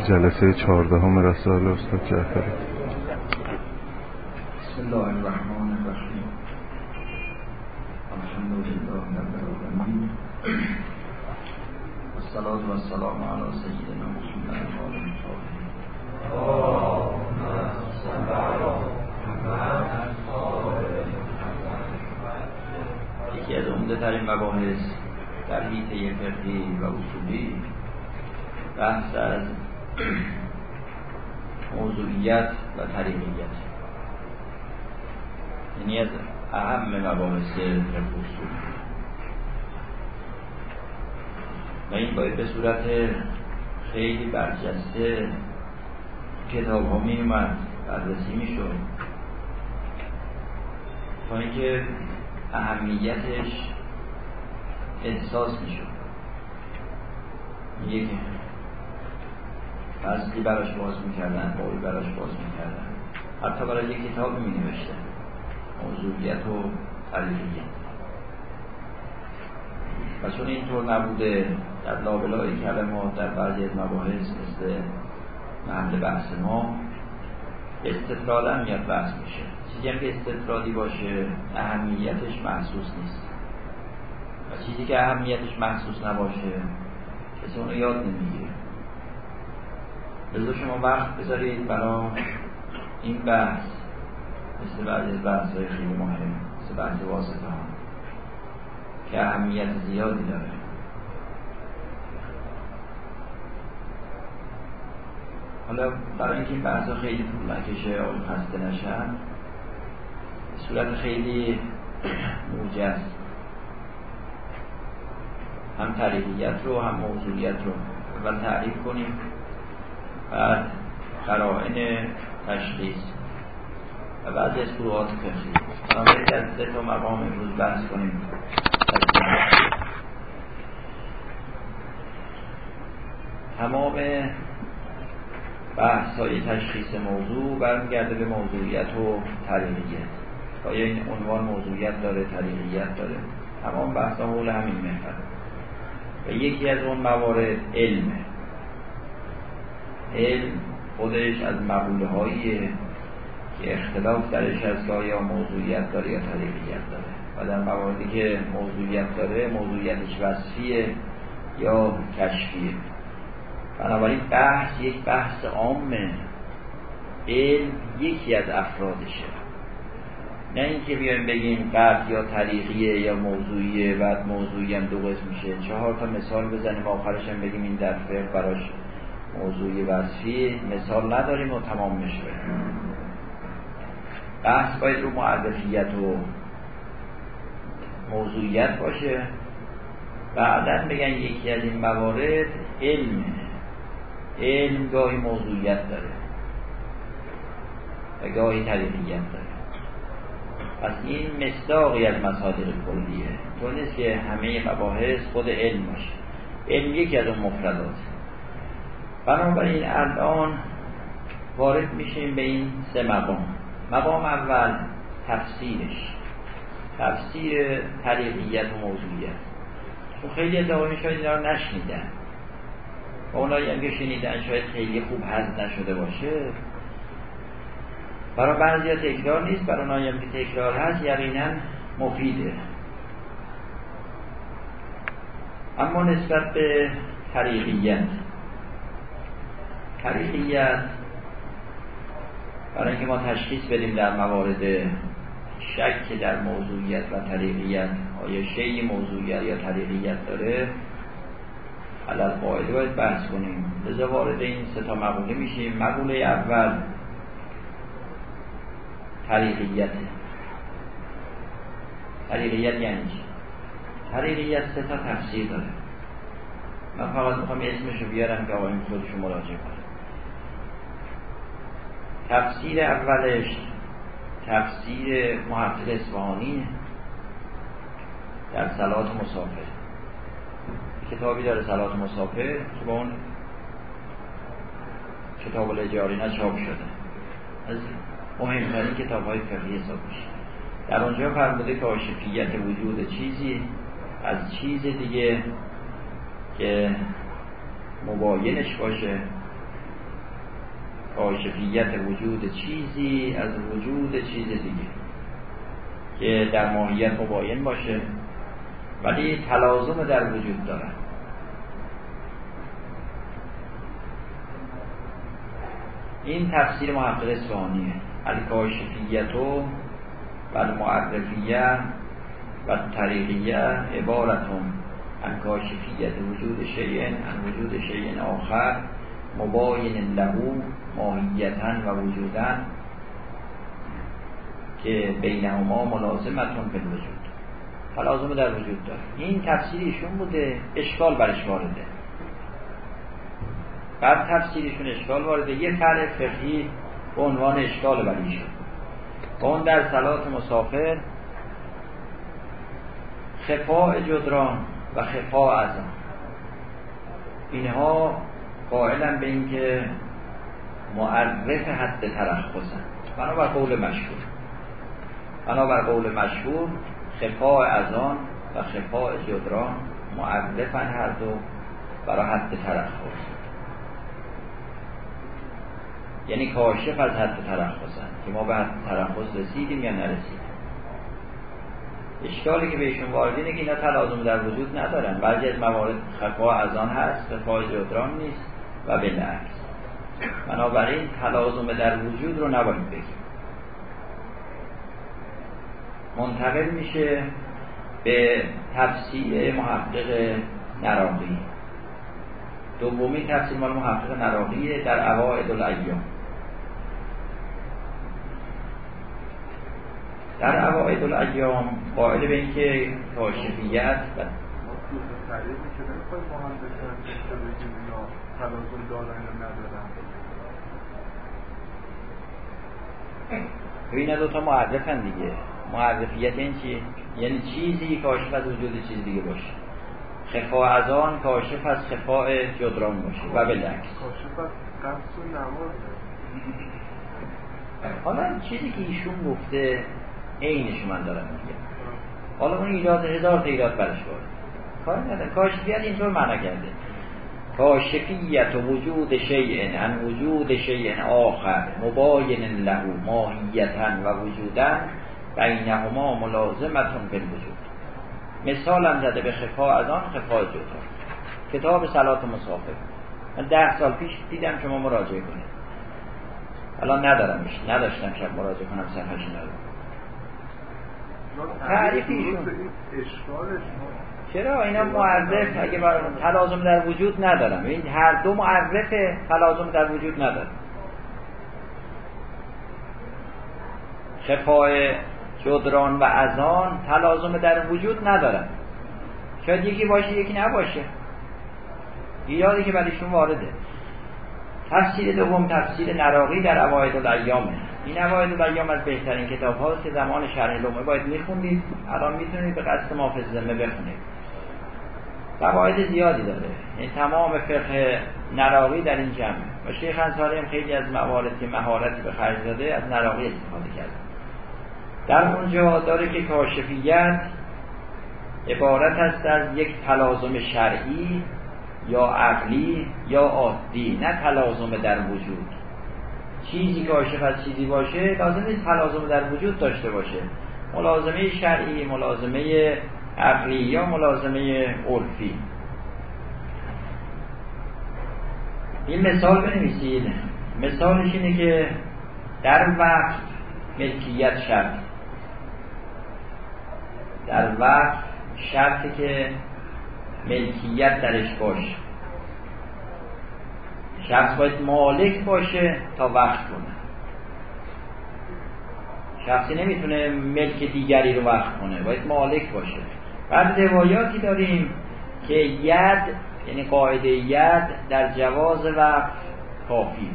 جلسه چهاردهم رسال استاد جعفری. بسم الله الرحمن الرحیم. الحمد لله رب العالمین. والصلاة والسلام على سیدنا محمد یکی از عمده ترین مباحث در حیطه فقهی و اصولی بحث از موضوعیت و طریقیت. یعنی از اهم مباحث فقه اصول و این باید به صورت خیلی برجسته کتاب ها می اومد بررسی می شد. تا اینکه اهمیتش احساس می شد. یک فصلی براش باز می‌کردن بابی براش باز می‌کردن. حتی برای یک کتاب می نوشتن موضوعیت و طریقیت و چون اینطور نبوده. در لابلای کلمات در بعضی از مباحث مثل محل بحث ما استطلالا میاد بحث میشه. چیزی هم که استطلالی باشه اهمیتش محسوس نیست. و چیزی که اهمیتش محسوس نباشه کسی اونو یاد نمی‌گیره. لذا شما وقت بذارید برای این بحث مثل بعضی از بحث های خیلی مهم مثل بحث واسطه ها که اهمیت زیادی داره. حالا برای اینکه این بحث خیلی طول نکشه و خسته نشن صورت خیلی موجز هم طریقیت رو هم موضوعیت رو اول تعریف کنیم. بعد قرائن تشخیص و از فروعات فقهی بنابراین از سه تا مقام امروز بحث کنیم. تمام بحث های تشخیص موضوع برمیگرده به موضوعیت و طریقیت. آیا این عنوان موضوعیت داره طریقیت داره. تمام بحث ها حول همین محور و یکی از اون موارد علمه. علم خودش از مقوله هایی که اختلاف درش از که آیا موضوعیت داره یا طریقیت داره. و در مواردی که موضوعیت داره موضوعیتش وصفیه یا کشفیه. بنابراین بحث یک بحث عامه. علم یکی از افرادشه. نه اینکه بیایم بگیم قبل یا طریقیه یا موضوعیه بعد موضوعی هم دو قسم میشه. چهار تا مثال بزنیم آخرش هم بگیم این در فقه براش موضوعی وصفی مثال نداریم و تمام میشه. بحث باید رو معرفیت و موضوعیت باشه. بعدا بگن یکی از این موارد علمه علم گاهی موضوعیت داره. و گاهی طریقیت داره. پس این مصداقی از مصادر کلیه. تو نیست که همه مباحث خود علم باشه. علم یکی از اون مفردات بنابراین الان وارد میشیم به این سه مقام. مقام اول تفسیرش. تفسیر طریقیت و موضوعیت. تو خیلی ادعای شاید اینا رو نشنیدن. و اونایی هم که شنیدن شاید خیلی خوب حض نشده باشه. برای بعضی ها تکرار نیست برای اونایی هم که تکرار هست یقینا مفیده. اما نسبت به طریقیت. طریقیت برای اینکه ما تشخیص بدیم در موارد شک در موضوعیت و طریقیت آیا شی موضوعیت یا طریقیت داره علال قاعده باید بحث کنیم. لذا وارد این سه تا مقوله میشیم. مقوله اول طریقیت. طریقیت یعنی؟ طریقیت سه تا تفسیر داره. من فقط می‌خوام اسمشو بیارم که آقایون خودشو مراجعه کنم تفسیر اولش تفسیر محقق اصفهانی در سلات مسافر. کتابی داره سلات مسافر که با اون کتاب الجاری چاپ شده. از مهمترین کتاب های فقهی حساب میشه. در اونجا فرموده که آشفیت وجود چیزی از چیز دیگه که مباینش باشه. کاشفیت وجود چیزی از وجود چیز دیگه که در ماهیت مباین باشه ولی تلازم در وجود دارن این تفسیر محقق اصفهانیه الکاشفیت و المعرفیه و طریقیه عبارتون. عن کاشفیت وجود شیء عن وجود شیء آخر مباین لهو ماهیتا و وجودا که بینهما ملازمتون به وجود تلازم در وجود داره. این تفسیریشون بوده اشکال برش وارده. بعد تفسیرشون اشکال وارده. یه فرع فقهی به عنوان اشکال بر ایشون. اون در سلات مسافر خفاء جدران و خفاء ازان اینها قائلا به اینکه معرف حد ترخصن بنابر قول مشهور. بنابر قول مشهور خفاء ازان و خفاء جدران معرفن هر دو برای حد ترخص یعنی کاشف از حد ترخصن که ما به حد ترخص رسیدیم یا نرسیدیم. اشکالی که بهشون وارد اینه که اینا تلازم در وجود ندارن. بعضی از موارد خفا از آن هست خفا جدران نیست و بالعکس بنابراین تلازم در وجود رو نباید بگیم منتقل میشه به تفسیر محقق نراقی. دومی تفسیر مال محقق نراقیه در اوائد الایام. در اوائد الایام قائل به اینکه کاشفیت و این دو تا معرفن دیگه. معرفیت این چی؟ یعنی چیزی کاشف از وجود چیز دیگه باشه. خفا از آن کاشف از خفاء جدران باشه و بالعکس کاشف از حالا چیزی که ایشون گفته عینش من دارم میگم. حالا اون ایراد هزار تا ایراد برش وارد کار نداره کاشفیت اینطور معنا کرده. کاشفیت وجود شیء ان وجود شیء آخر مباین له ماهیتا و وجودا بینهما ملازمتون بالوجود مثال هم زده به خفا از آن خفا جدا. کتاب سلات مسافر. من ده سال پیش دیدم شما مراجعه کنید الان ندارمش نداشتم شب مراجعه کنم صفحش ندارم. تعریف ایشون. چرا؟ اینا معرف اگه تلازم در وجود ندارم این هر دو معرف تلازم در وجود ندارم خفای جدران و ازان تلازم در وجود ندارن. شاید یکی باشه یکی نباشه. ایرادی که برایشون وارده. تفسیر دوم تفسیر نراقی در عواید الایامه این عواید الایام از بهترین کتاب هاست که زمان شرح لومه باید میخوندید. الان می‌تونید به قصد محافظ ذمه بخونید. فواید زیادی داره. این تمام فقه نراقی در این جمعه و شیخ انصاری هم خیلی از موارد که مهارتی به خرج داده از نراقی استفاده کرده. در اونجا داره که کاشفیت عبارت است از یک تلازم شرعی یا عقلی یا عادی نه تلازم در وجود. چیزی کاشف از چیزی باشه لازم نیست تلازم در وجود داشته باشه. ملازمه شرعی ملازمه عقلی یا ملازمه عرفی. این مثال بنویسید. مثالش اینه که در وقت ملکیت شرط. در وقت شرطی که ملکیت درش باشه. شخص باید مالک باشه تا وقت کنه. شخصی نمی‌تونه ملک دیگری رو وقت کنه باید مالک باشه. بعد روایاتی داریم که ید یعنی قاعده ید در جواز وقت کافی.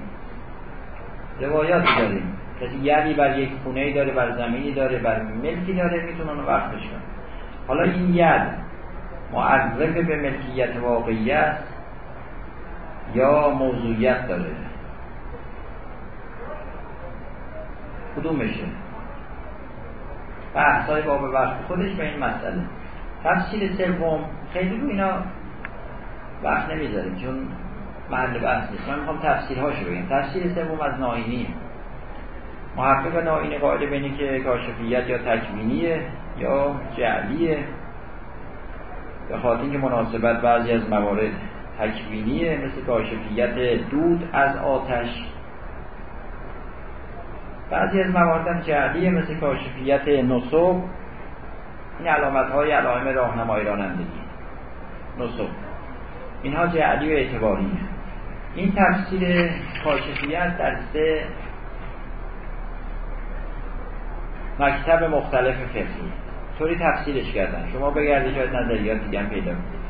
روایاتی داریم. کسی یدی بر یک خونه داره بر زمینی داره بر ملکی داره می‌تونه اونو وقتش کنه حالا این ید معرف به ملکیت واقعی است یا موضوعیت داره؟ کدومشه؟ بحثای باب وقت خودش به این مسئله. تفصیل سوم. خیلی رو اینا وقت نمی‌ذاریم چون محل بحث نیست. من می‌خوام تفسیرهاشو بگم. تفسیر سوم از ناینیه محقق ناینی قائل بینی که کاشفیت یا تکوینیه یا جعلیه. به خاطر اینکه مناسبت بعضی از موارد تکوینیه مثل کاشفیت دود از آتش. بعضی از موارد جعلیه مثل کاشفیت نصب. این علامت های علائم راهنمایی رانندگی نصب اینها جعلی و اعتباریه این تفسیر کاشفیت در سه مکتب مختلف فقهی. طوری تفسیرش کردن. شما بگردید شاید نظریات دیگه هم پیدا کنید.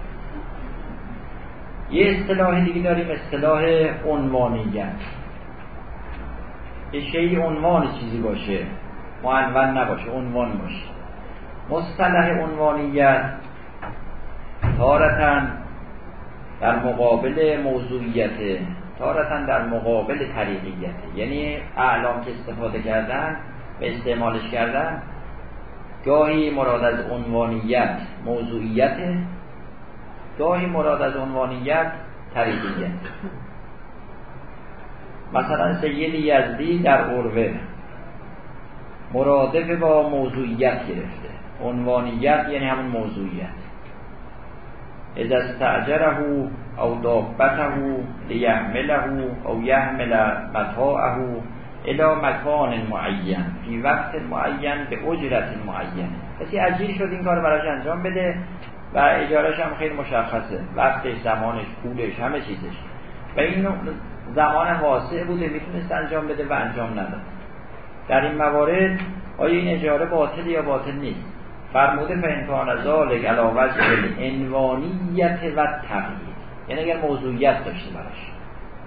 یه اصطلاح دیگه داریم اصطلاح عنوانیت. یه شیعی عنوان چیزی باشه. معنون نباشه عنوان باشه. مصطلح عنوانیت تارتا در مقابل موضوعیت تارتا در مقابل طریقیت. یعنی اعلام که استفاده کردن به استعمالش کردن گاهی مراد از عنوانیت موضوعیت گاهی مراد از عنوانیت طریقیت. مثلا سید یزدی در عروه مرادف با موضوعیت گرفته. عنوانیت یعنی همون موضوعیت. از استعجره او دابته لیحمله او یحمل متاعه الى مکان معین فی وقت معین به اجرت معین. کسی عجیل شد این کار براش انجام بده و اجارش هم خیلی مشخصه. وقتش زمانش پولش همه چیزش. و این زمان واسع بوده می‌تونست انجام بده و انجام نداد. در این موارد آیا این اجاره باطل یا باطل نیست؟ فرموده فانکان ذالک علاوه انوانیت و تقیید یعنی اگر موضوعیت داشته براش.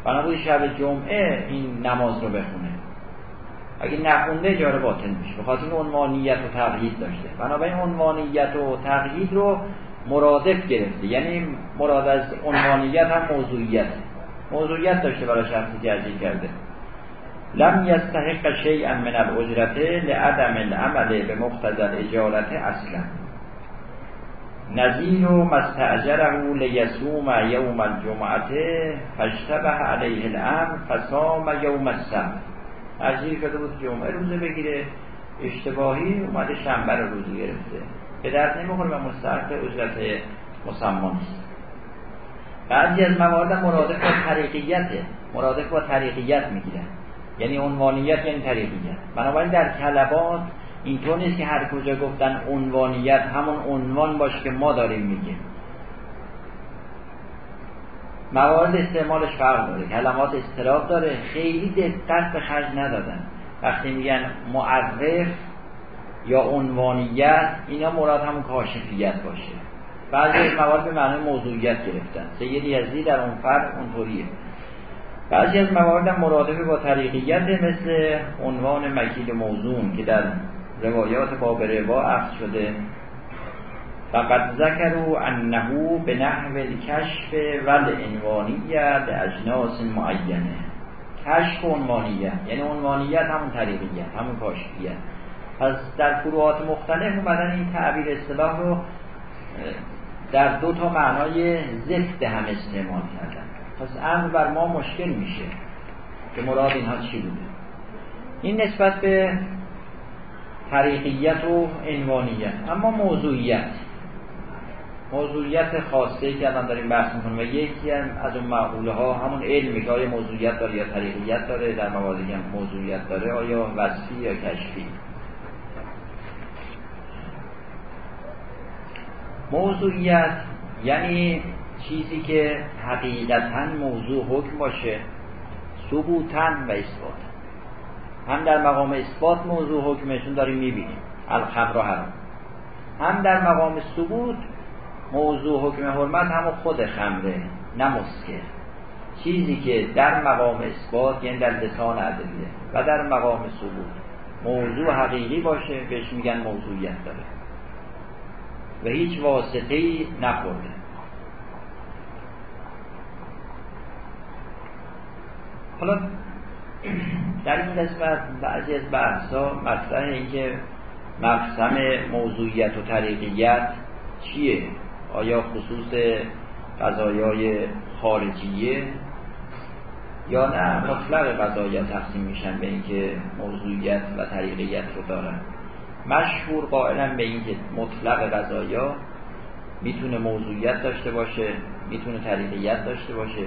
بنابراین شب جمعه این نماز رو بخونه. اگه نخونده اجاره باطل میشه. بخاطر این عنوانیت و تقیید داشته. بنابراین عنوانیت و تقیید رو مرادف گرفته. یعنی مراد از عنوانیت هم موضوعیت. موضوعیت داشته برای شخصی که کرده. لم یستحق شیئا من الاجرت لعدم العمل به مقتضى الاجارت اصلا نظیر مستعجره لیسوم یوم الجمعه فاشتبه علیه الامر فصام یوم السبت. ترجیح شده بود جمعه روزه بگیره. اشتباهی اومده شنبه رو روزه گرفته. به درد نمی‌خوره و مستحق اجرت مسمى نیست بعضی از موارد مرادف با طریقیته مرادف با طریقیت می‌گیرن. یعنی عنوانیت یعنی طریقیت بنابراین در کلبات اینطور نیست که هر کجا گفتن عنوانیت همون عنوان باشه که ما داریم میگیم. موارد استعمالش فرق داره. کلمات استراب داره. خیلی دقت به خرج ندادن. وقتی میگن معرف یا عنوانیت اینا مراد همون کاشفیت باشه. بعضی موارد به معنی موضوعیت گرفتن. سید یزدی در اون فرق اونطوریه. بعضی از موارد هم با طریقیت مثل عنوان مکیل موضوع که در روایات باب روا عقد شده. فقط ذکروا انه به نحو الکشف ول عنوانیت اجناس معینه. کشف و عنوانیت یعنی عنوانیت همون طریقیت همون کاشفیت. پس در فروعات مختلف اومدن این تعبیر اصطلاح رو در دو تا معنای ضد هم استعمال کردن. پس امر بر ما مشکل میشه که مراد اینها چی بوده؟ این نسبت به طریقیت و عنوانیت. اما موضوعیت. موضوعیت خاصه که الان داریم بحث می‌کنیم و یکی از اون معقوله ها همون علمی که آیا موضوعیت داره یا طریقیت داره در مواردی هم موضوعیت داره آیا وصفی یا کشفی؟ موضوعیت یعنی چیزی که حقیقتا موضوع حکم باشه ثبوتا و اثبات هم در مقام اثبات موضوع حکمشون داریم می‌بینیم الخمر حرام. هم در مقام ثبوت موضوع حکم حرمت همون خود خمره نه مسکر. چیزی که در مقام اثبات یعنی در لسان ادله و در مقام ثبوت موضوع حقیقی باشه بهش میگن موضوعیت داره. و هیچ واسطه ای نخورده. حالا در این قسمت بعضی از بحث ها مطرح این که مقسم موضوعیت و طریقیت چیه؟ آیا خصوص قضایای خارجیه؟ یا نه مطلق قضایا تقسیم میشن به اینکه موضوعیت و طریقیت رو دارن. مشهور قائلا به اینکه مطلق قضایا می‌تونه موضوعیت داشته باشه می‌تونه طریقیت داشته باشه.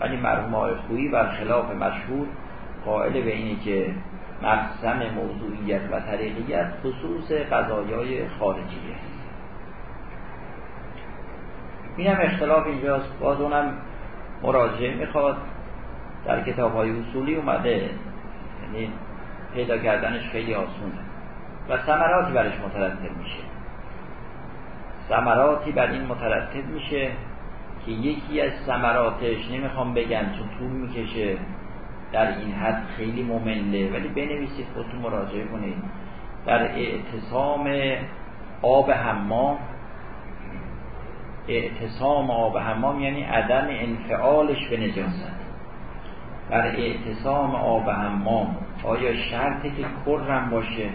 ولی مرحوم آقای خویی خلاف مشهور قائل به اینه که مقسم موضوعیت و طریقیت خصوص قضایای خارجیه. اینم اختلاف اینجاست. باز اونم مراجعه می‌خواد. در کتاب های اصولی اومده. یعنی پیدا کردنش خیلی آسونه. و ثمراتی برش مترتب میشه. ثمراتی بر این مترتب میشه که یکی از ثمراتش نمی‌خوام بگم چون طول می‌کشه در این حد خیلی ممله ولی بنویسید خودتون مراجعه کنید. در اعتصام آب حمام اعتصام آب حمام یعنی عدم انفعالش به نجاست. در اعتصام آب حمام آیا شرطی که کرم باشه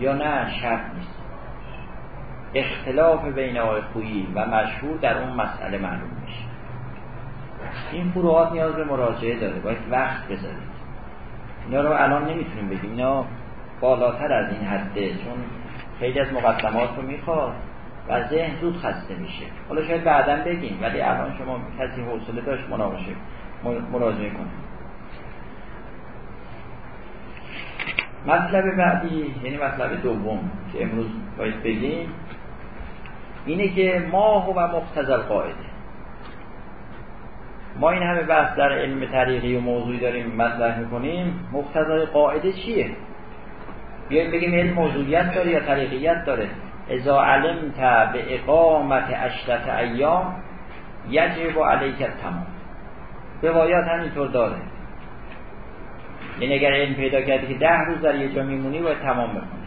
یا نه؟ شرط نیست. اختلاف بین آقای خویی و مشهور در اون مسئله معلوم میشه. این فروعات نیاز به مراجعه داره باید وقت بذارید اینا رو الان نمی‌تونیم بگیم. اینا بالاتر از این حده چون خیلی از مقدمات رو می‌خواد و ذهن زود خسته میشه. حالا شاید بعدا بگیم ولی الان شما کسی حوصله داشت مناقشه مراجعه کنید مطلب بعدی یعنی مطلب دوم که امروز باید بگیم اینه که ما و مقتضل قاعده. ما این همه بحث در علم طریقی و موضوعی داریم مطرح می‌کنیم. مقتضای قاعده چیه؟ بیایم بگیم علم موضوعیت داره یا طریقیت داره. اذا علمت به اقامت اشرت ایام یجب علیک تمام روایات همینطور داره. یعنی اگر علم پیدا کردی که ده روز در یه جا میمونی باید تمام بکنی.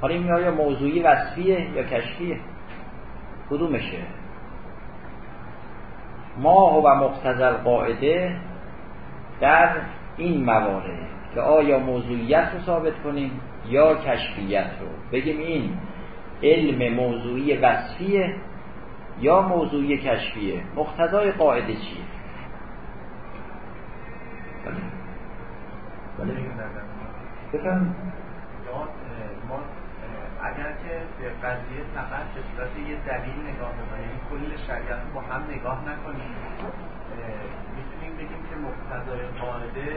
حالا این آیا موضوعی وصفیه یا کشفیه؟ کدومشه؟ ما و مقتضل قاعده در این موارد که آیا موضوعیت رو ثابت کنیم یا کشفیت رو بگیم این علم موضوعی وصفیه یا موضوعی کشفیه؟ مقتضای قاعده چیه؟ بله. بفهم ما اگر که به قضیه فقط به صورت یه دلیل نگاه بکنیم. یعنی کل شریعت با هم نگاه نکنیم. می‌تونیم بگیم که مقتضای قاعده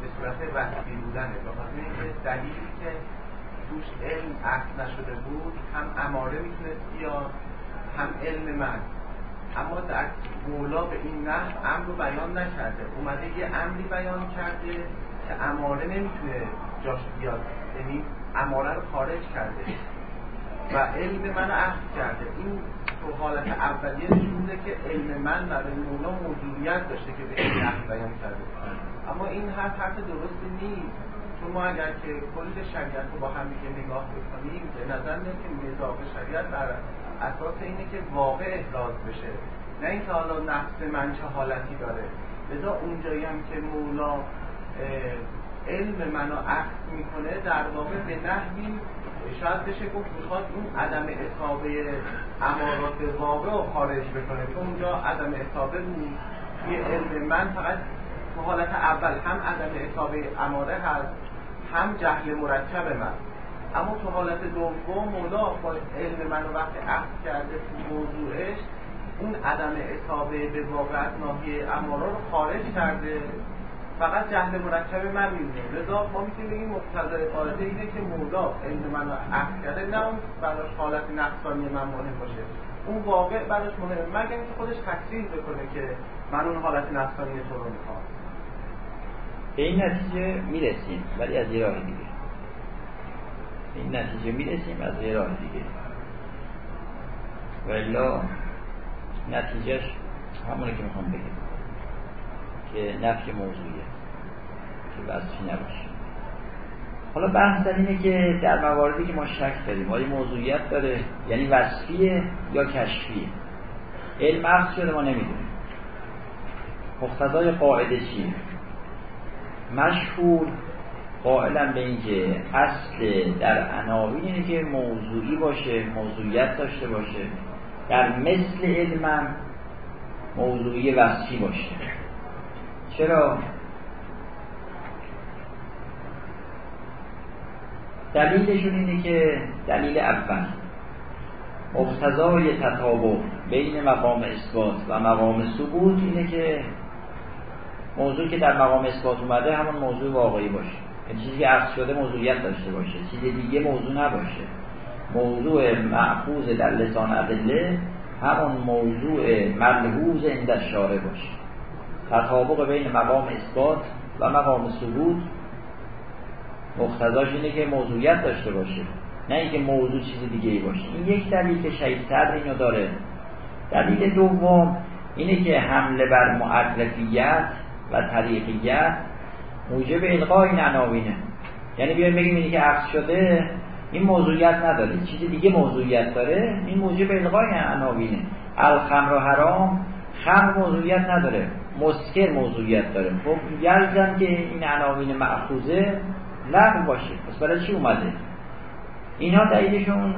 به صورت وصفی بودنه. به خاطر اینکه دلیلی که توش علم عقل نشده بود هم اماره می‌تونست یا هم علم من اما در مولا به این نحو امر رو بیان نکرده. اومده یه امری بیان کرده که اماره نمی‌تونه جاش بیاد. یعنی اماره رو خارج کرده. و علم من عقل کرده. این تو حالت اولیه نشون که علم من برای مولا موضوعیت داشته که به این عقل بیان کرده. اما این حرف حرف درستی نیست. چون ما اگر که کل شریعت رو با هم دیگه نگاه بکنیم به نظر میاد که مزاق شریعت بر اساس اینه که واقع احراز بشه. نه اینکه حالا نفس من چه حالتی داره. لذا اونجایی هم که مولا علم منو عقد می‌کنه در واقع به نحوی شاید بشه گفت می‌خواد اون عدم اصابه امارات واقع رو خارج بکنه. چون اونجا عدم اصابه بود یه علم من فقط تو حالت اول هم عدم اصابه اماره هست هم جهل مرکب من. اما تو حالت دوم مولا با علم منو وقتی عقد کرده تو موضوعش اون عدم اصابه به واقعت ناحیه اماره رو خارج کرده. فقط جهل مرکب من می‌بینه. لذا ما می‌تونیم بگیم مقتضای قاعده اینه که مولا علم منو عقد کرده نه اون براش حالت نقصانی من مهم باشه. اون واقع براش مهمه مگر اینکه خودش تکثیر بکنه که من اون حالت نقصانی تو رو می‌خوام. به این نتیجه می‌رسیم ولی از یه راه دیگه. به این نتیجه می‌رسیم از یه راه دیگه. ولی نتیجهش همونه که می‌خوام بگم. که نفی موضوعیه که وصفی نباشه. حالا بحث در اینه که در مواردی که ما شک داریم آیا موضوعیت داره یعنی وصفیه یا کشفیه؟ علم عقص شده ما نمی‌دونیم. مقتضای قاعده چیه؟ مشهور قائلا به اینکه اصل در عناوین اینه که موضوعی باشه موضوعیت داشته باشه. در مثل علمم موضوعی وصفی باشه. چرا؟ دلیلشون اینه که دلیل اول مقتضای تطابق بین مقام اثبات و مقام ثبوت اینه که موضوع که در مقام اثبات اومده همون موضوع واقعی باشه. یعنی چیزی که عکس شده موضوعیت داشته باشه. چیز دیگه موضوع نباشه. موضوع معخوض در لسان ادله همون موضوع ملحوظ این شاره باشه. تطابق بین مقام اثبات و مقام ثبوت مقتضاش اینه که موضوعیت داشته باشه نه اینکه موضوع چیز دیگه ای باشه. این یک دلیل که شهید صدر اینو داره. دلیل دوم اینه که حمله بر معرفیت و طریقیت موجب القای این عناوینه. یعنی بیایم بگیم اینی که عکس شده این موضوعیت نداره. چیز دیگه موضوعیت داره این موجب القای عناوینه. الخمر و حرام خمر موضوعیت نداره. مسکر موضوعیت داره خب یلزم که این عناوین معخوزه لغو باشه. پس برای چی اومده؟ اینها دلیلشون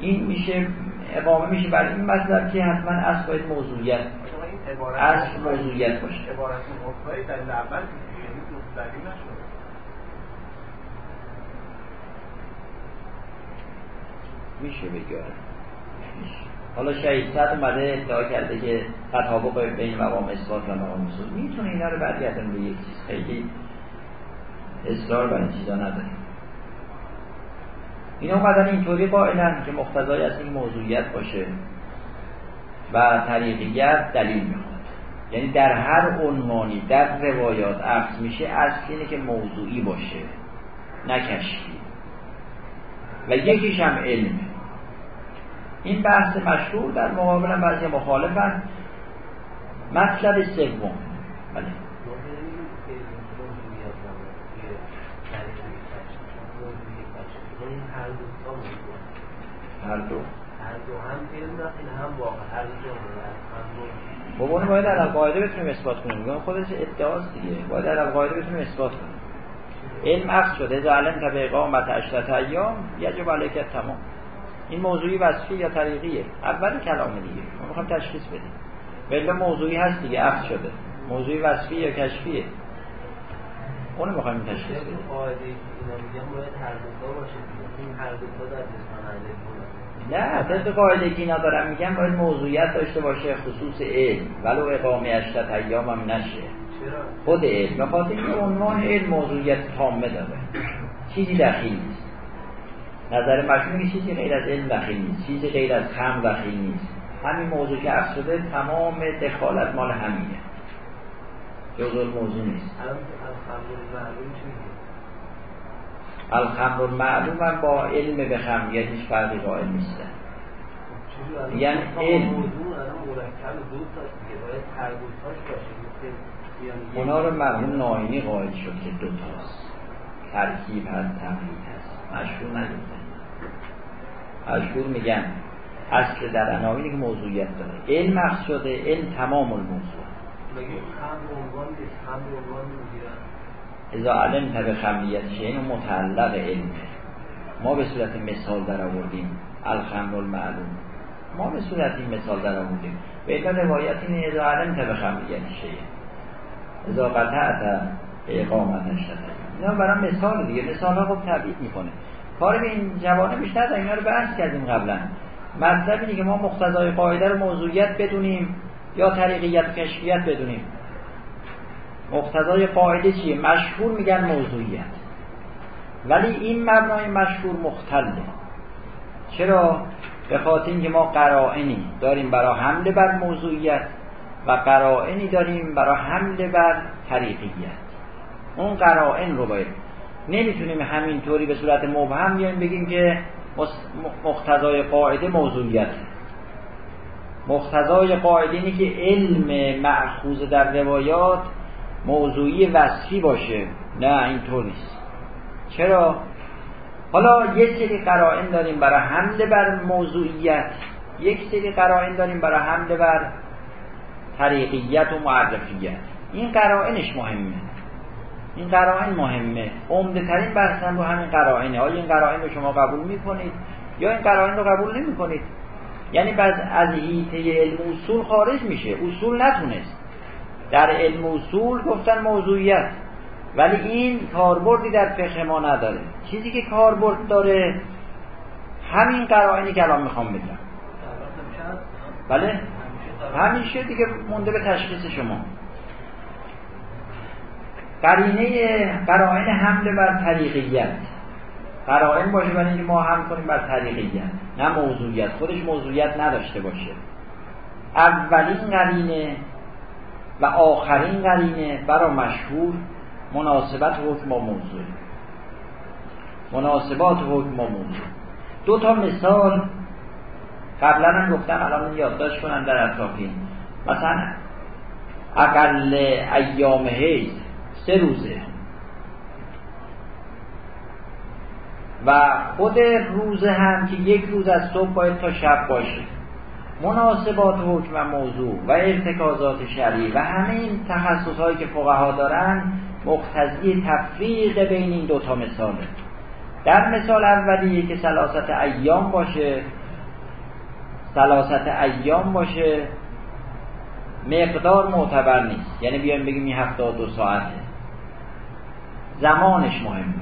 این میشه اقامه میشه برای این مطلب که حتما اصل باید موضوعیت اصل موضوعیت باشه. عبارت در اول یعنی نشد میشه. حالا شهید صد اومده ادعا کرده که تطابق بین مقام اثبات و مقام اصول. می‌تونه اینا رو برگردن به یک چیز. خیلی اصرار بر این چیزا نداره اینا اومدن اینطوری قائلن که مقتضای از این موضوعیت باشه و طریقیت دلیل می‌خواد. یعنی در هر عنوانی در روایات عکس میشه اصل اینه که موضوعی باشه نه کشفی. و یکیش هم علمه این بحث مشهور در مقابل بعضی مخالفن. مطلب سوم. بله. هر دو. هر دو هم علم هم واقع هر دو بابا باید در قاعده بتونیم اثبات کنیم. میگم خودش ادعاست دیگه. باید در قاعده بتونیم اثبات کنیم. علم عقص شده. اذا علم تبع اقامت عشرت ایام یجب علیکت تمام این موضوعی وصفی یا طریقیه؟ اول کلام دیگه. ما می‌خوام تشخیص بدیم. ولی موضوعی هست دیگه عقص شده. موضوعی وصفی یا کشفیه؟ اونو می‌خوایم تشخیص بدیم. قاعده اینا میگم باید هر دو باشه. این هر دو در نه طبق قاعده اینا دارم میگم باید موضوعیت داشته باشه خصوص علم. ولو اقامه اشتت ایام هم نشه. خود علم. بخاطر این عنوان علم موضوعیت تامه داره. چیزی دخیل نظر مشهور چیزی غیر از علم دخیل نیست. چیزی غیر از خم دخیل نیست. همین موضوع که عرض شده تمام دخالت مال همینه. جزء موضوع نیست. الخمر معلوم هم با علم به خمریت هیچ فرقی قائل نیستن یعنی علم. اونا رو مرحوم ناینی قائل شد که دو تاست. ترکیب هست تقلید هست. مشهور نگفتن مشهور میگن. اصل در عناوینی که موضوعیت داره. علم شده علم تمام الموضوع. ازا علم به خمریت شین و متعلق علمه. ما به صورت مثال در آوردیم الخمر المعلوم. ما به صورت این مثال در آوردیم به روایت اینه ازا علم به خمریت شین ازا قطعت اقامت شده اینا برام مثال دیگه. مثال ها خب تبعید می‌کنه. کار این جوانه بیشتر در اینا رو بحث کردیم قبلا. مطلب اینه که ما مقتضای قاعده رو موضوعیت بدونیم یا طریقیت کشفیت بدونیم. مقتضای قاعده چیه؟ مشهور میگن موضوعیت. ولی این مبنای مشهور مختله. چرا؟ به خاطر اینکه ما قرائنی داریم برای حمله بر موضوعیت و قرائنی داریم برای حمله بر طریقیت. اون قرائن رو باید نمی‌تونیم همینطوری به صورت مبهم بیایم بگیم که مقتضای قاعده موضوعیت مقتضای قاعده اینه که علم معخوض در روایات موضوعی وصفی باشه. نه اینطور نیست. چرا؟ حالا یک سری قرائن داریم برای حمله بر موضوعیت. یک سری قرائن داریم برای حمله بر طریقیت و معرفیت. این قرائنش مهمه. این قرائن مهمه. عمده ترین بحثم رو همین قرائنه. آیا این قرائن رو شما قبول می‌کنید؟ یا این قرائن رو قبول نمی‌کنید؟ یعنی بعد از هیته علم اصول خارج میشه. اصول نتونست. در علم اصول گفتن موضوعیت. ولی این کاربردی در فقه ما نداره. چیزی که کاربرد داره همین قرائنی که الان می‌خوام بگم. بله؟ همیشه دیگه مونده به تشخیص شما. قرینه قرائن حمله بر طریقیت. قرائن باشه برای اینکه ما هم کنیم بر طریقیت نه موضوعیت. خودش موضوعیت نداشته باشه. اولین قرینه و آخرین قرینه برای مشهور مناسبت حکم با موضوع. مناسبات حکم با موضوع. دو تا مثال قبلا هم گفتم الان یادداشت کنم در اطرافین مثلا اقل ایام حیض. سه روزه. و خود روزه هم که یک روز از صبح باید تا شب باشه. مناسبات حکم و موضوع و ارتکازات شرعی و همه این تخصص هایی که فقها دارن مقتضی تفریق بین این دوتا مثاله. در مثال اولیه که سلاست ایام باشه سلاست ایام باشه مقدار معتبر نیست. یعنی بیایم بگیم این هفتاد دو ساعته. زمانش مهمه.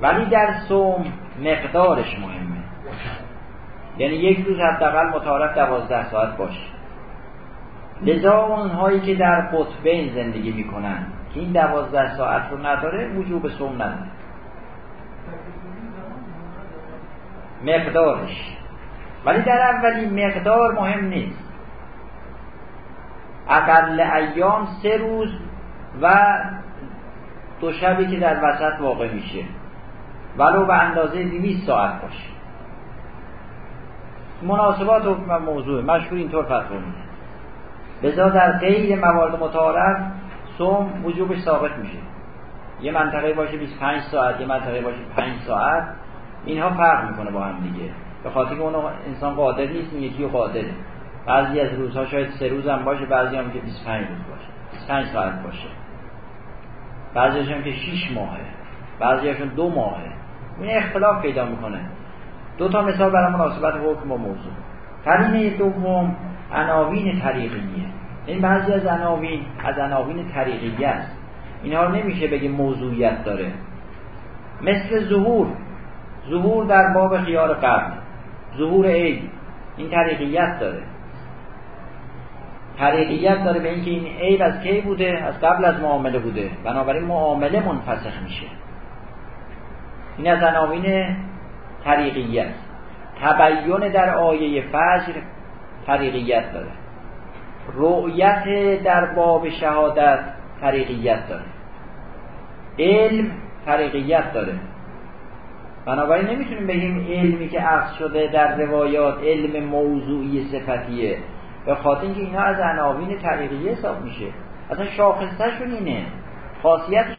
ولی در صوم مقدارش مهمه. یعنی یک روز حداقل متعارف دوازده ساعت باشه. لذا اونهایی که در قطبین زندگی می‌کنن که این دوازده ساعت رو نداره وجوب صوم نداره. مقدارش. ولی در اولی مقدار مهم نیست. اقل ایام سه روز و دو شبی که در وسط واقع میشه. ولو به اندازه 200 ساعت باشه. مناسبات و موضوع. مشهور اینطور فتوا میده لذا در غیر موارد متعارف صوم وجوبش ثابت میشه. یه منطقه باشه 25 ساعت یه منطقه باشه 5 ساعت. اینها فرق می‌کنه با هم دیگه. به خاطر که اون انسان قادر نیست این یکی قادره بعضی از روزها شاید سه روز هم باشه بعضی هم که 25 روز باشه. 25 ساعت باشه. بعضی هم که 6 ماهه بعضی هاشون دو ماهه. این اختلاف پیدا می‌کنه. دو تا مثال برای مناسبت حکم و موضوع. قرینه دوم عناوین طریقیه. این بعضی از عناوین از عناوین طریقیه است. اینها رو نمیشه بگیم موضوعیت داره. مثل ظهور. ظهور در باب خیار قبل. ظهور عید این طریقیت داره. طریقیت داره به اینکه این عیب از کی بوده؟ از قبل از معامله بوده. بنابراین معامله منفسخ میشه. این از عناوین طریقیت. تبین در آیه فجر طریقیت داره. رؤیت در باب شهادت طریقیت داره. علم طریقیت داره. بنابراین نمی‌تونیم بگیم علمی که عقص شده در روایات علم موضوعی صفتیه به خاطر اینکه اینا از عناوین طریقیه حساب میشه. اصلا شاخصتشون اینه. خاصیت